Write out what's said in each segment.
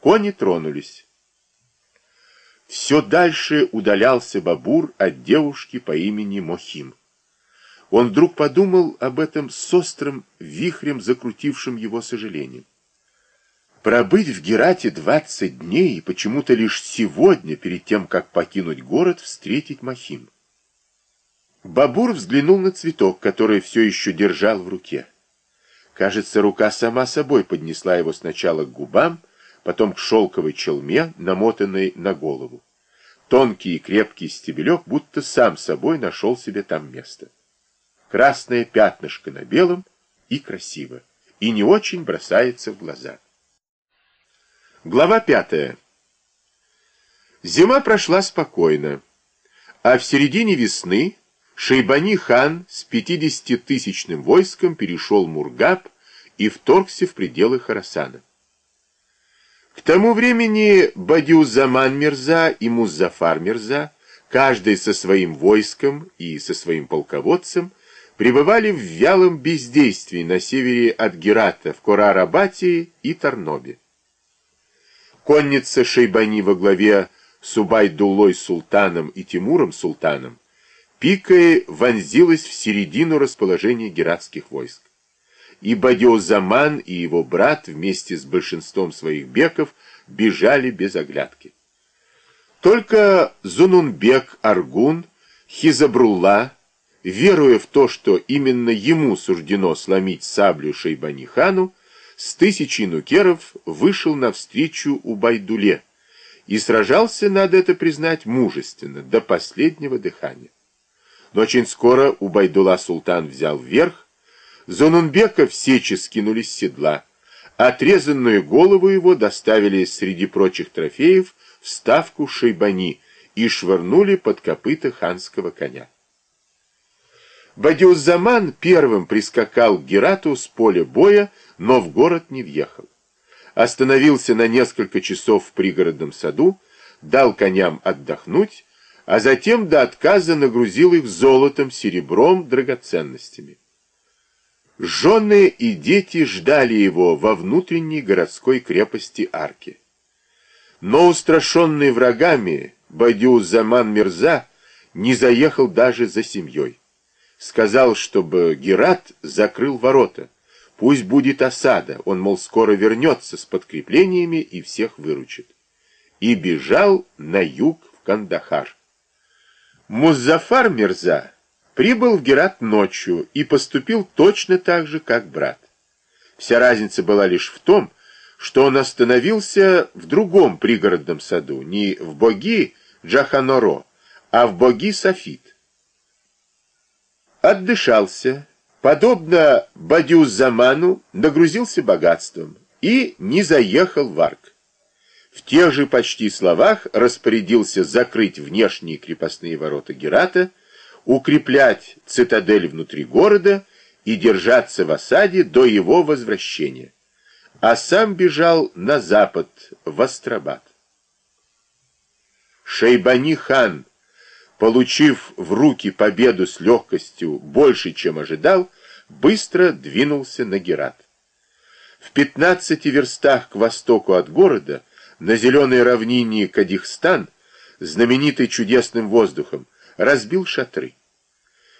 Кони тронулись. Все дальше удалялся Бабур от девушки по имени Мохим. Он вдруг подумал об этом с острым вихрем, закрутившим его сожалением. Пробыть в Герате двадцать дней и почему-то лишь сегодня, перед тем, как покинуть город, встретить Махим. Бабур взглянул на цветок, который все еще держал в руке. Кажется, рука сама собой поднесла его сначала к губам, потом к шелковой челме, намотанной на голову. Тонкий и крепкий стебелек будто сам собой нашел себе там место. Красное пятнышко на белом и красиво, и не очень бросается в глаза. Глава пятая. Зима прошла спокойно, а в середине весны Шейбани хан с 50-тысячным войском перешел Мургаб и вторгся в пределы Харасана. К тому времени Бадиузаман Мирза и Музафар Мирза, каждый со своим войском и со своим полководцем, пребывали в вялом бездействии на севере от Герата в Корарабате и Тарнобе. Конница Шейбани во главе с Убайдулой султаном и Тимуром султаном пикой вонзилась в середину расположения гератских войск. И Бадиозаман и его брат вместе с большинством своих беков бежали без оглядки. Только Зунунбек Аргун, Хизабрулла, веруя в то, что именно ему суждено сломить саблю Шейбани-хану, с тысячей нукеров вышел навстречу Убайдуле и сражался, надо это признать, мужественно, до последнего дыхания. Но очень скоро Убайдула султан взял вверх, Зонунбека все скинулись с седла, отрезанную голову его доставили среди прочих трофеев в ставку Шейбани и швырнули под копыта ханского коня. Бадиуззаман первым прискакал к Герату с поля боя, но в город не въехал. Остановился на несколько часов в пригородном саду, дал коням отдохнуть, а затем до отказа нагрузил их золотом, серебром, драгоценностями. Жены и дети ждали его во внутренней городской крепости Арки. Но устрашенный врагами Бадиуззаман Мирза не заехал даже за семьей сказал, чтобы Герат закрыл ворота. Пусть будет осада, он, мол, скоро вернется с подкреплениями и всех выручит. И бежал на юг в Кандахар. Музафар Мирза прибыл в Герат ночью и поступил точно так же, как брат. Вся разница была лишь в том, что он остановился в другом пригородном саду, не в боги Джаханоро, а в боги Софит. Отдышался, подобно Бадиузаману, нагрузился богатством и не заехал в Арк. В тех же почти словах распорядился закрыть внешние крепостные ворота Герата, укреплять цитадель внутри города и держаться в осаде до его возвращения. А сам бежал на запад, в Астробат. Шейбани хан получив в руки победу с легкостью больше, чем ожидал, быстро двинулся на Герат. В 15 верстах к востоку от города, на зеленой равнине Кадихстан, знаменитый чудесным воздухом, разбил шатры.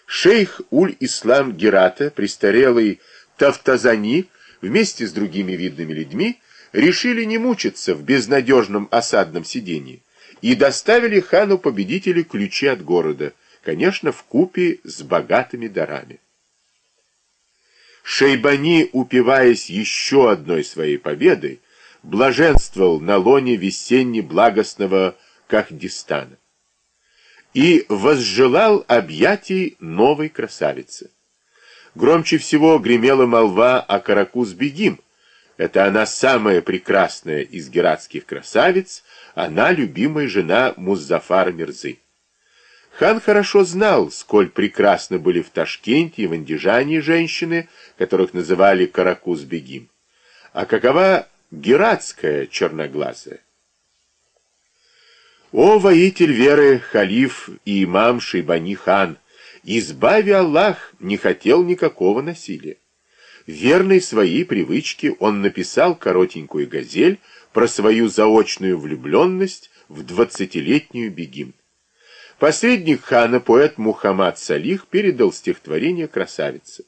Шейх Уль-Ислам Герата, престарелый Тавтазани, вместе с другими видными людьми, решили не мучиться в безнадежном осадном сидении, и доставили хану победителю ключи от города, конечно, в купе с богатыми дарами. Шейбани, упиваясь еще одной своей победой, блаженствовал на лоне весенне-благостного Кахдистана и возжелал объятий новой красавицы. Громче всего гремела молва о Каракуз-Бегим. Это она самая прекрасная из гератских красавиц, она любимая жена Музафара Мирзы. Хан хорошо знал, сколь прекрасно были в Ташкенте и в Андижане женщины, которых называли Каракуз-бегим. А какова гератская черноглазая? О, воитель веры, халиф и имам Шейбани хан, избави Аллах, не хотел никакого насилия. Верной своей привычке он написал коротенькую газель, про свою заочную влюбленность в двадцатилетнюю Бегим. Посредник хана, поэт Мухаммад Салих, передал стихотворение красавице.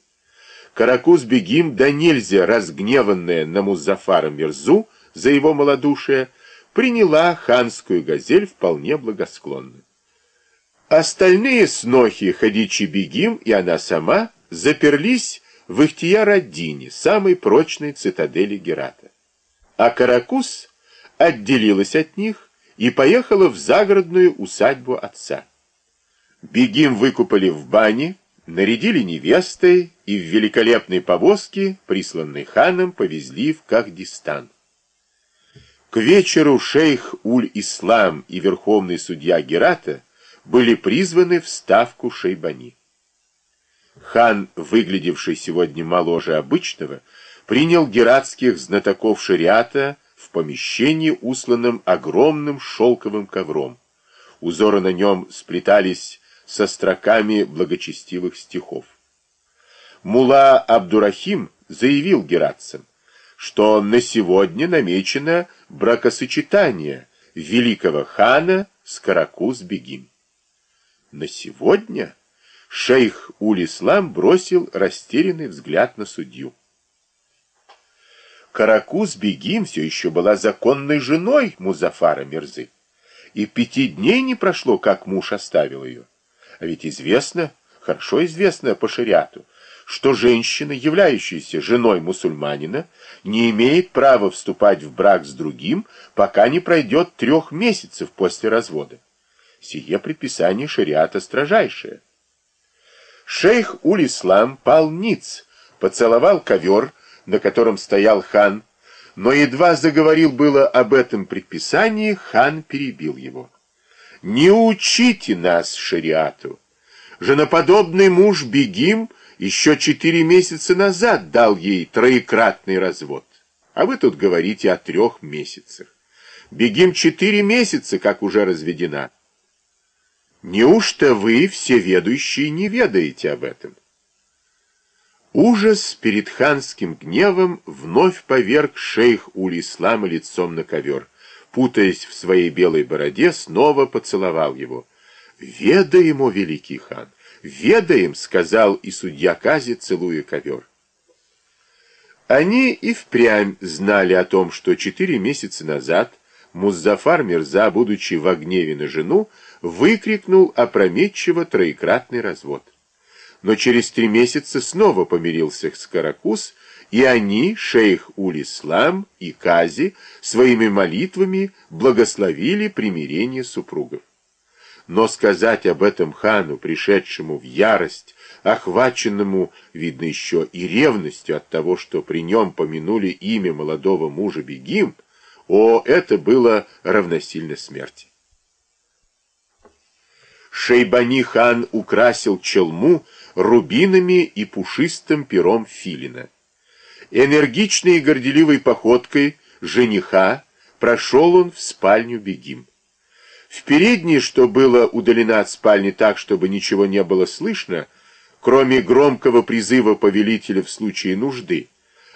Каракуз Бегим, да нельзя разгневанная на Музафара Мирзу за его малодушие, приняла ханскую газель вполне благосклонно. Остальные снохи Хадичи Бегим и она сама заперлись в Ихтияр-ад-Дине, самой прочной цитадели Герата. А Каракус отделилась от них и поехала в загородную усадьбу отца. Бегим выкупали в бане, нарядили невестой и в великолепной повозке, присланной ханом, повезли в Кахдистан. К вечеру шейх Уль-Ислам и верховный судья Герата были призваны в ставку Шейбани. Хан, выглядевший сегодня моложе обычного, принял гератских знатоков шариата в помещении, усланном огромным шелковым ковром. Узоры на нем сплетались со строками благочестивых стихов. Мула Абдурахим заявил гератцам, что на сегодня намечено бракосочетание великого хана с Каракуз-Бегим. На сегодня шейх Улислам бросил растерянный взгляд на судью. Каракуз-Бегим все еще была законной женой Музафара Мирзы, и пяти дней не прошло, как муж оставил ее. А ведь известно, хорошо известно по шариату, что женщина, являющаяся женой мусульманина, не имеет права вступать в брак с другим, пока не пройдет трех месяцев после развода. Сие предписание шариата строжайшее. Шейх Уль-Ислам пал ниц, поцеловал ковер, на котором стоял хан, но едва заговорил было об этом предписании, хан перебил его. «Не учите нас шариату! Женоподобный муж Бегим еще четыре месяца назад дал ей троекратный развод, а вы тут говорите о трех месяцах. Бегим четыре месяца, как уже разведена». Неужто вы, всеведущие, не ведаете об этом? Ужас перед ханским гневом вновь поверг шейх Уль-Ислама лицом на ковер. Путаясь в своей белой бороде, снова поцеловал его. «Ведаем, о великий хан, ведаем!» — сказал и судья Кази, целуя ковер. Они и впрямь знали о том, что четыре месяца назад Музафар Мирза, будучи в гневе на жену, выкрикнул опрометчиво троекратный развод. Но через три месяца снова помирился с Каракус, и они, шейх Уль-Ислам и Кази, своими молитвами благословили примирение супругов. Но сказать об этом хану, пришедшему в ярость, охваченному, видно еще и ревностью от того, что при нем помянули имя молодого мужа Бегим, о, это было равносильно смерти. Шейбани хан украсил челму рубинами и пушистым пером филина. Энергичной и горделивой походкой жениха прошел он в спальню Бегим. В передней, что было удалено от спальни так, чтобы ничего не было слышно, кроме громкого призыва повелителя в случае нужды,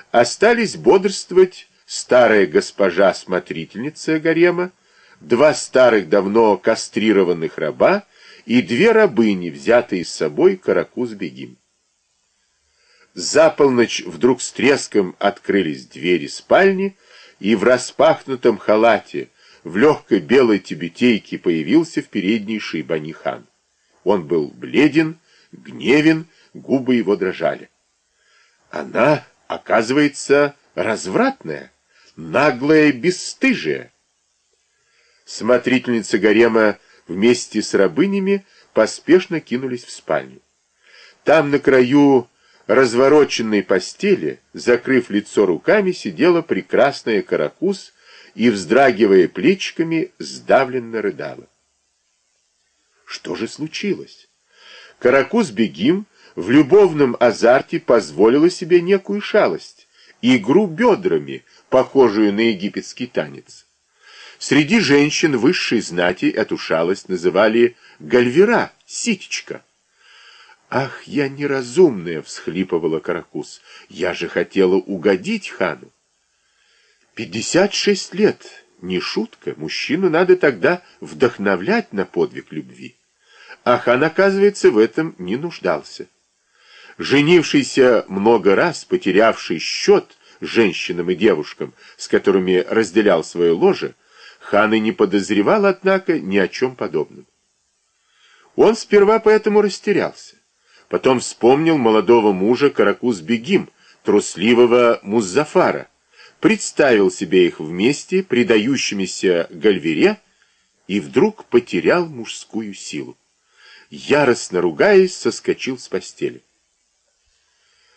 остались бодрствовать старая госпожа-смотрительница гарема, два старых давно кастрированных раба и две рабыни, взятые с собой Каракуз-бегим. За полночь вдруг с треском открылись двери спальни, и в распахнутом халате, в легкой белой тюбетейке появился в передней Шейбани-хан. Он был бледен, гневен, губы его дрожали. Она, оказывается, развратная, наглая бесстыжая. Смотрительница гарема вместе с рабынями поспешно кинулись в спальню. Там на краю развороченной постели, закрыв лицо руками, сидела прекрасная каракуз и, вздрагивая плечиками, сдавленно рыдала. Что же случилось? Каракуз-бегим в любовном азарте позволила себе некую шалость, игру бедрами, похожую на египетский танец. Среди женщин высшей знати эту шалость называли гальвера, ситечка. «Ах, я неразумная!» — всхлипывала Каракус. «Я же хотела угодить хану!» 56 лет, не шутка, мужчину надо тогда вдохновлять на подвиг любви. А хан, оказывается, в этом не нуждался. Женившийся много раз, потерявший счет женщинам и девушкам, с которыми разделял свое ложе, хан и не подозревал, однако, ни о чем подобном. Он сперва поэтому растерялся. Потом вспомнил молодого мужа Каракуз-Бегим, трусливого Муззафара, представил себе их вместе, предающимися Гальвере, и вдруг потерял мужскую силу. Яростно ругаясь, соскочил с постели.